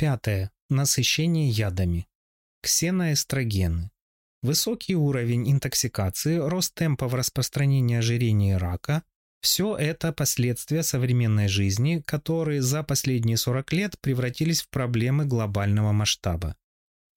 Пятое. Насыщение ядами. Ксеноэстрогены. Высокий уровень интоксикации, рост темпов распространения ожирения и рака – все это последствия современной жизни, которые за последние 40 лет превратились в проблемы глобального масштаба.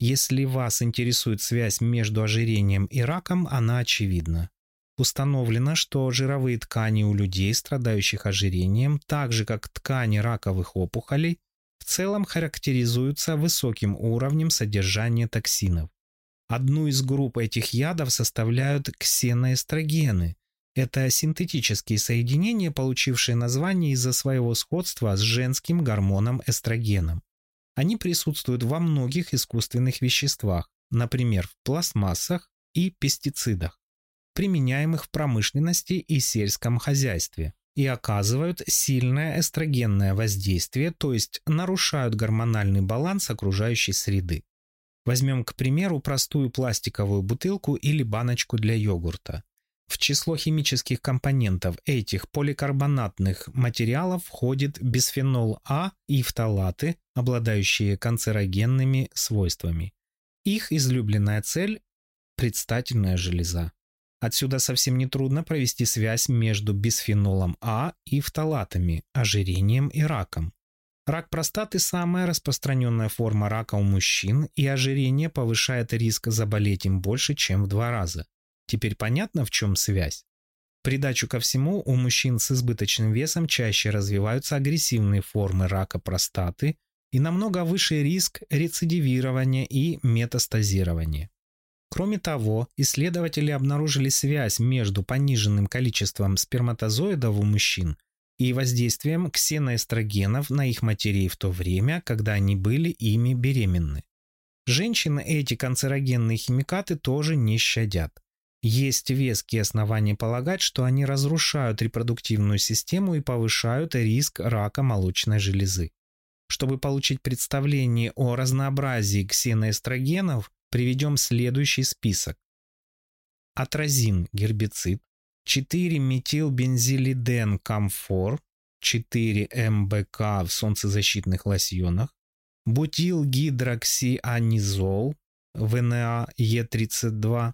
Если вас интересует связь между ожирением и раком, она очевидна. Установлено, что жировые ткани у людей, страдающих ожирением, так же как ткани раковых опухолей, в целом характеризуются высоким уровнем содержания токсинов. Одну из групп этих ядов составляют ксеноэстрогены. Это синтетические соединения, получившие название из-за своего сходства с женским гормоном эстрогеном. Они присутствуют во многих искусственных веществах, например, в пластмассах и пестицидах, применяемых в промышленности и сельском хозяйстве и оказывают сильное эстрогенное воздействие, то есть нарушают гормональный баланс окружающей среды. Возьмем, к примеру, простую пластиковую бутылку или баночку для йогурта. В число химических компонентов этих поликарбонатных материалов входит бисфенол А и фталаты, обладающие канцерогенными свойствами. Их излюбленная цель – предстательная железа. Отсюда совсем нетрудно провести связь между бисфенолом А и фталатами, ожирением и раком. Рак простаты – самая распространенная форма рака у мужчин, и ожирение повышает риск заболеть им больше, чем в два раза. Теперь понятно, в чем связь? Придачу ко всему, у мужчин с избыточным весом чаще развиваются агрессивные формы рака простаты и намного выше риск рецидивирования и метастазирования. Кроме того, исследователи обнаружили связь между пониженным количеством сперматозоидов у мужчин и воздействием ксеноэстрогенов на их матерей в то время, когда они были ими беременны. Женщины эти канцерогенные химикаты тоже не щадят. Есть веские основания полагать, что они разрушают репродуктивную систему и повышают риск рака молочной железы. Чтобы получить представление о разнообразии ксеноэстрогенов, приведем следующий список. Атразин – гербицид, 4-метилбензилиден камфор, 4-МБК в солнцезащитных лосьонах, бутилгидроксианизол, ВНА Е32,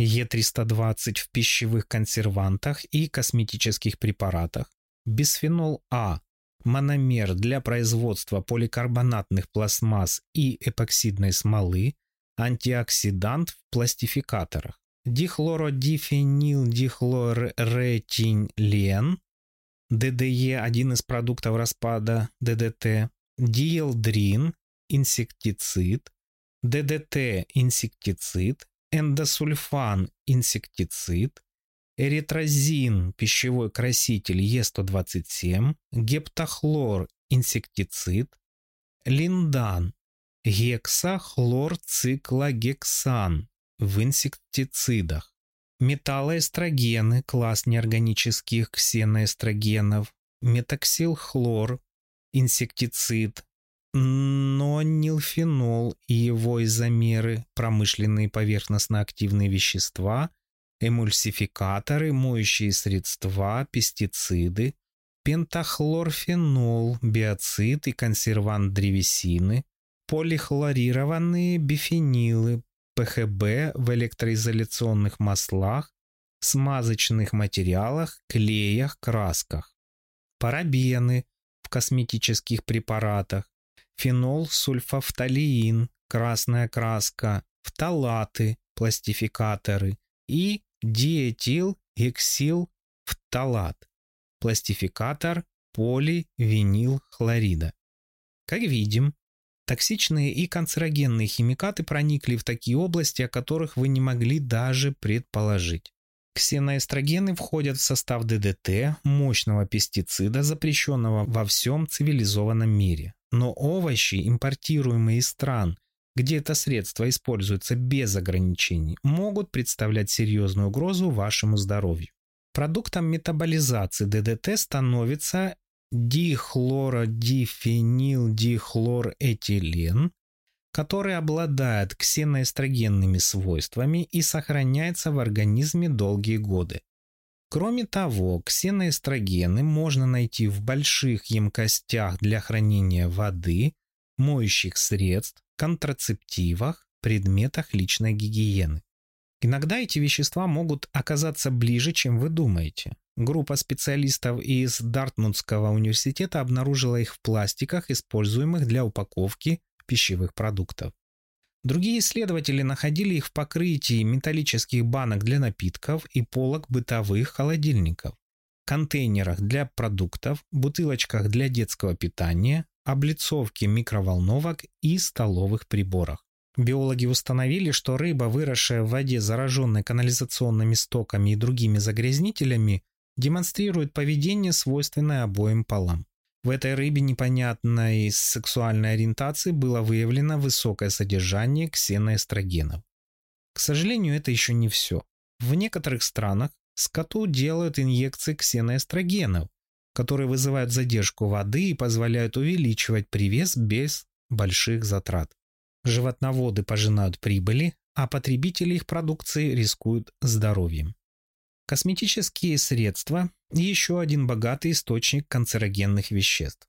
Е320 в пищевых консервантах и косметических препаратах, бисфенол А, мономер для производства поликарбонатных пластмасс и эпоксидной смолы – антиоксидант в пластификаторах. Дихлородифенил дихлорретинлен, ДДЕ – один из продуктов распада ДДТ, диелдрин – инсектицид, ДДТ – инсектицид, эндосульфан – инсектицид, эритрозин – пищевой краситель Е127, гептохлор – инсектицид, линдан гексахлорциклогексан в инсектицидах, металлоэстрогены, класс неорганических ксеноэстрогенов, метаксилхлор, инсектицид, нонилфенол и его изомеры, промышленные поверхностно-активные вещества, эмульсификаторы, моющие средства, пестициды, пентахлорфенол, биоцид и консервант древесины, полихлорированные бифенилы ПХБ в электроизоляционных маслах, смазочных материалах, клеях, красках, парабены в косметических препаратах, фенол сульфафталиин, красная краска, фталаты, пластификаторы и диэтил гексил фталат, пластификатор поливинил хлорида. Как видим, Токсичные и канцерогенные химикаты проникли в такие области, о которых вы не могли даже предположить. Ксеноэстрогены входят в состав ДДТ, мощного пестицида, запрещенного во всем цивилизованном мире. Но овощи, импортируемые из стран, где это средство используется без ограничений, могут представлять серьезную угрозу вашему здоровью. Продуктом метаболизации ДДТ становится дихлородифенил дихлоретилен, который обладает ксеноэстрогенными свойствами и сохраняется в организме долгие годы. Кроме того, ксеноэстрогены можно найти в больших емкостях для хранения воды, моющих средств, контрацептивах, предметах личной гигиены. Иногда эти вещества могут оказаться ближе, чем вы думаете. Группа специалистов из Дартмутского университета обнаружила их в пластиках, используемых для упаковки пищевых продуктов. Другие исследователи находили их в покрытии металлических банок для напитков и полок бытовых холодильников, контейнерах для продуктов, бутылочках для детского питания, облицовке микроволновок и столовых приборах. Биологи установили, что рыба, выросшая в воде, зараженная канализационными стоками и другими загрязнителями, демонстрирует поведение, свойственное обоим полам. В этой рыбе непонятной сексуальной ориентации было выявлено высокое содержание ксеноэстрогенов. К сожалению, это еще не все. В некоторых странах скоту делают инъекции ксеноэстрогенов, которые вызывают задержку воды и позволяют увеличивать привес без больших затрат животноводы пожинают прибыли, а потребители их продукции рискуют здоровьем. Косметические средства – еще один богатый источник канцерогенных веществ.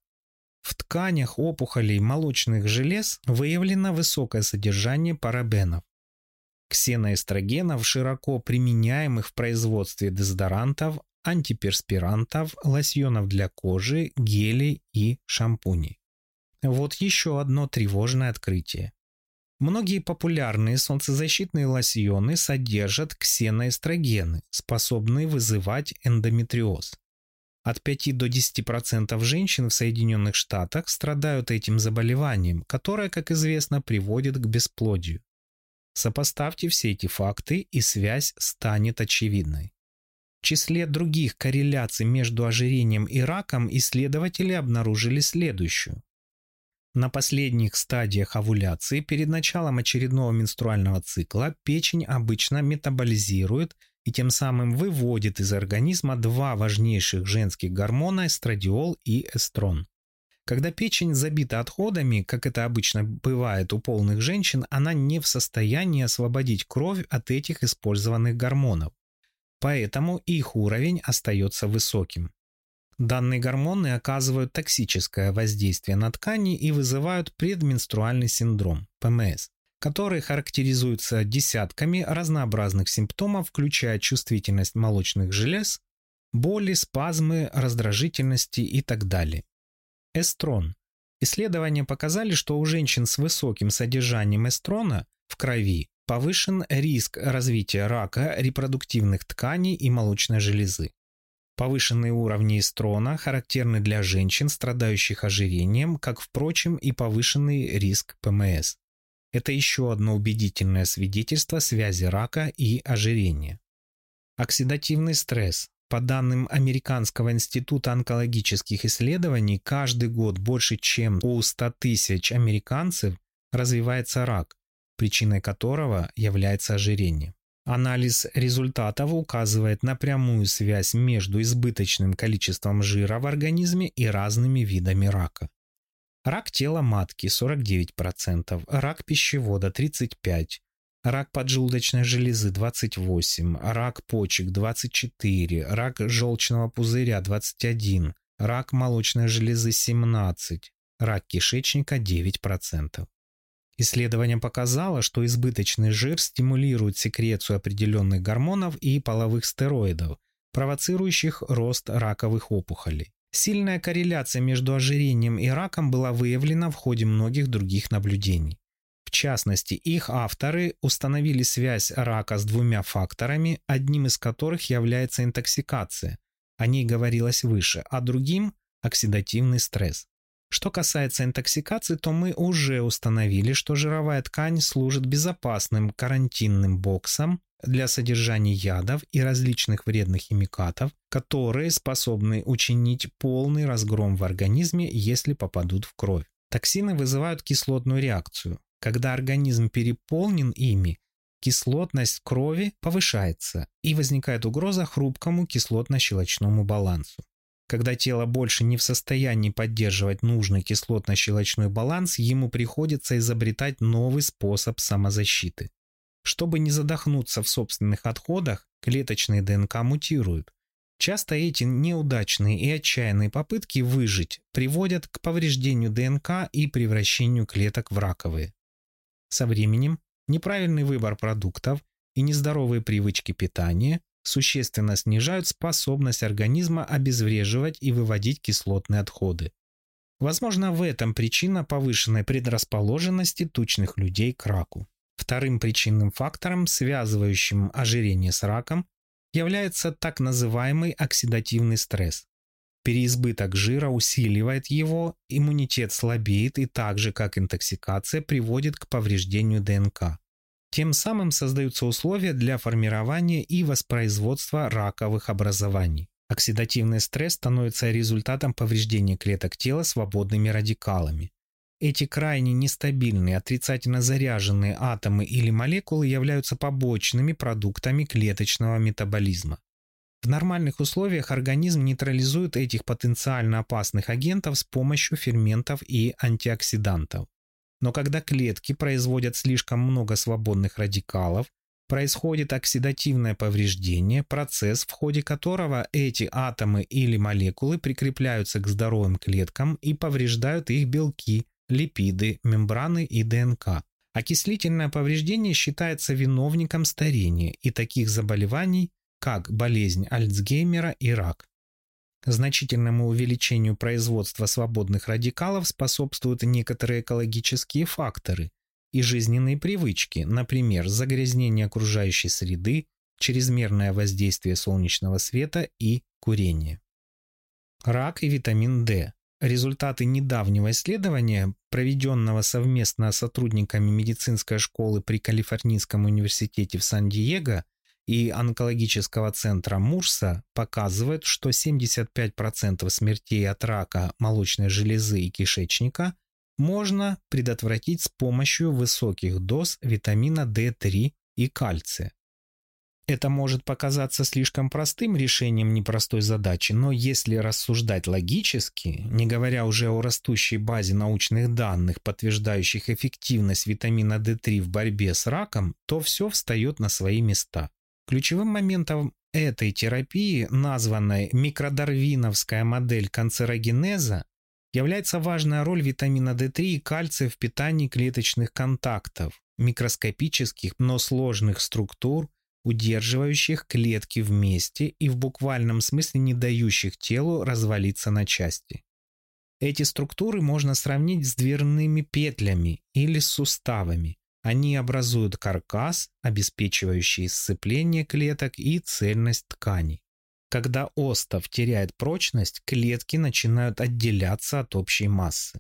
В тканях опухолей молочных желез выявлено высокое содержание парабенов. Ксеноэстрогенов, широко применяемых в производстве дезодорантов, антиперспирантов, лосьонов для кожи, гелей и шампуней. Вот еще одно тревожное открытие. Многие популярные солнцезащитные лосьоны содержат ксеноэстрогены, способные вызывать эндометриоз. От 5 до 10% женщин в Соединенных Штатах страдают этим заболеванием, которое, как известно, приводит к бесплодию. Сопоставьте все эти факты, и связь станет очевидной. В числе других корреляций между ожирением и раком исследователи обнаружили следующую. На последних стадиях овуляции перед началом очередного менструального цикла печень обычно метаболизирует и тем самым выводит из организма два важнейших женских гормона – эстрадиол и эстрон. Когда печень забита отходами, как это обычно бывает у полных женщин, она не в состоянии освободить кровь от этих использованных гормонов. Поэтому их уровень остается высоким. Данные гормоны оказывают токсическое воздействие на ткани и вызывают предменструальный синдром – ПМС, который характеризуется десятками разнообразных симптомов, включая чувствительность молочных желез, боли, спазмы, раздражительности и так далее. Эстрон. Исследования показали, что у женщин с высоким содержанием эстрона в крови повышен риск развития рака репродуктивных тканей и молочной железы. Повышенные уровни эстрона характерны для женщин, страдающих ожирением, как, впрочем, и повышенный риск ПМС. Это еще одно убедительное свидетельство связи рака и ожирения. Оксидативный стресс. По данным Американского института онкологических исследований, каждый год больше чем у 100 тысяч американцев развивается рак, причиной которого является ожирение. Анализ результатов указывает на прямую связь между избыточным количеством жира в организме и разными видами рака. Рак тела матки 49%, рак пищевода 35%, рак поджелудочной железы 28%, рак почек 24%, рак желчного пузыря 21%, рак молочной железы 17%, рак кишечника 9%. Исследование показало, что избыточный жир стимулирует секрецию определенных гормонов и половых стероидов, провоцирующих рост раковых опухолей. Сильная корреляция между ожирением и раком была выявлена в ходе многих других наблюдений. В частности, их авторы установили связь рака с двумя факторами, одним из которых является интоксикация, о ней говорилось выше, а другим – оксидативный стресс. Что касается интоксикации, то мы уже установили, что жировая ткань служит безопасным карантинным боксом для содержания ядов и различных вредных химикатов, которые способны учинить полный разгром в организме, если попадут в кровь. Токсины вызывают кислотную реакцию. Когда организм переполнен ими, кислотность крови повышается и возникает угроза хрупкому кислотно-щелочному балансу. Когда тело больше не в состоянии поддерживать нужный кислотно-щелочной баланс, ему приходится изобретать новый способ самозащиты. Чтобы не задохнуться в собственных отходах, клеточные ДНК мутируют. Часто эти неудачные и отчаянные попытки выжить приводят к повреждению ДНК и превращению клеток в раковые. Со временем неправильный выбор продуктов и нездоровые привычки питания существенно снижают способность организма обезвреживать и выводить кислотные отходы. Возможно, в этом причина повышенной предрасположенности тучных людей к раку. Вторым причинным фактором, связывающим ожирение с раком, является так называемый оксидативный стресс. Переизбыток жира усиливает его, иммунитет слабеет и так же, как интоксикация, приводит к повреждению ДНК. Тем самым создаются условия для формирования и воспроизводства раковых образований. Оксидативный стресс становится результатом повреждения клеток тела свободными радикалами. Эти крайне нестабильные, отрицательно заряженные атомы или молекулы являются побочными продуктами клеточного метаболизма. В нормальных условиях организм нейтрализует этих потенциально опасных агентов с помощью ферментов и антиоксидантов. Но когда клетки производят слишком много свободных радикалов, происходит оксидативное повреждение, процесс, в ходе которого эти атомы или молекулы прикрепляются к здоровым клеткам и повреждают их белки, липиды, мембраны и ДНК. Окислительное повреждение считается виновником старения и таких заболеваний, как болезнь Альцгеймера и рак. Значительному увеличению производства свободных радикалов способствуют некоторые экологические факторы и жизненные привычки, например, загрязнение окружающей среды, чрезмерное воздействие солнечного света и курение. Рак и витамин D. Результаты недавнего исследования, проведенного совместно с сотрудниками медицинской школы при Калифорнийском университете в Сан-Диего – и онкологического центра Мурса показывают, что 75% смертей от рака молочной железы и кишечника можно предотвратить с помощью высоких доз витамина D3 и кальция. Это может показаться слишком простым решением непростой задачи, но если рассуждать логически, не говоря уже о растущей базе научных данных, подтверждающих эффективность витамина D3 в борьбе с раком, то все встает на свои места. Ключевым моментом этой терапии, названной микродарвиновская модель канцерогенеза, является важная роль витамина D3 и кальция в питании клеточных контактов, микроскопических, но сложных структур, удерживающих клетки вместе и в буквальном смысле не дающих телу развалиться на части. Эти структуры можно сравнить с дверными петлями или суставами, они образуют каркас, обеспечивающий сцепление клеток и цельность тканей. Когда остов теряет прочность, клетки начинают отделяться от общей массы.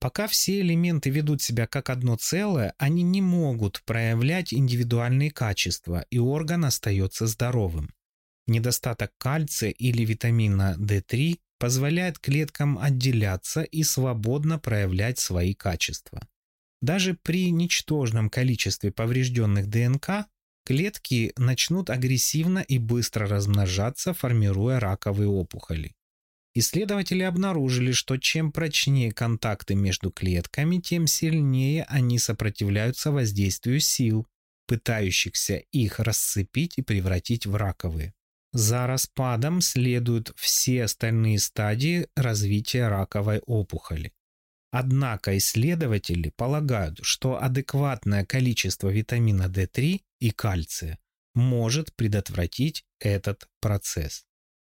Пока все элементы ведут себя как одно целое, они не могут проявлять индивидуальные качества, и орган остается здоровым. Недостаток кальция или витамина D3 позволяет клеткам отделяться и свободно проявлять свои качества. Даже при ничтожном количестве поврежденных ДНК клетки начнут агрессивно и быстро размножаться, формируя раковые опухоли. Исследователи обнаружили, что чем прочнее контакты между клетками, тем сильнее они сопротивляются воздействию сил, пытающихся их расцепить и превратить в раковые. За распадом следуют все остальные стадии развития раковой опухоли. Однако исследователи полагают, что адекватное количество витамина D3 и кальция может предотвратить этот процесс.